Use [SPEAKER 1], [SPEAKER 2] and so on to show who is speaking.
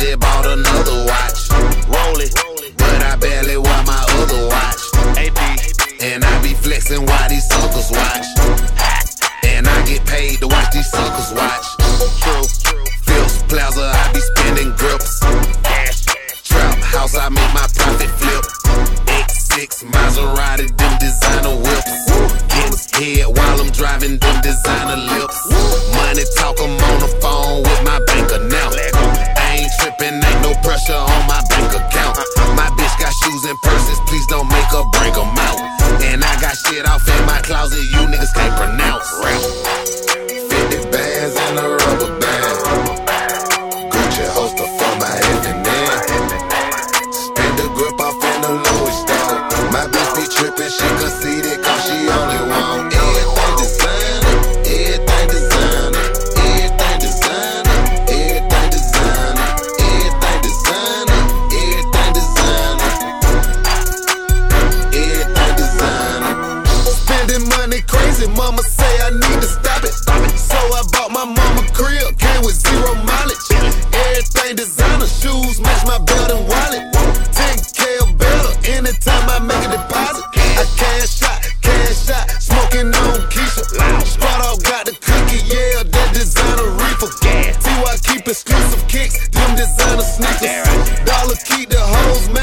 [SPEAKER 1] another watch. Roll it, but I barely wear my other watch. AP, and I be flexing while these suckers watch. And I get paid to watch these suckers watch. True. Phipps Plaza, I be spending grips. Trap house, I make my profit flip. X6 Maserati, them designer whips. Getting head while I'm driving them designer lips. Money talk, I'm on shoes and purses, please don't make her bring 'em out. And I got shit off in my closet you niggas can't pronounce. 50 bands and a money mama say I need to stop it. So I bought my mama crib, came with zero mileage. Everything designer, shoes match my belt and wallet. 10k or better, anytime I make a deposit. I cash out, cash out, smoking on Keisha. Spot off got the cookie, yeah, that designer reefer. T.Y. keep exclusive kicks, them designer sneakers. Dollar keep the hoes, man,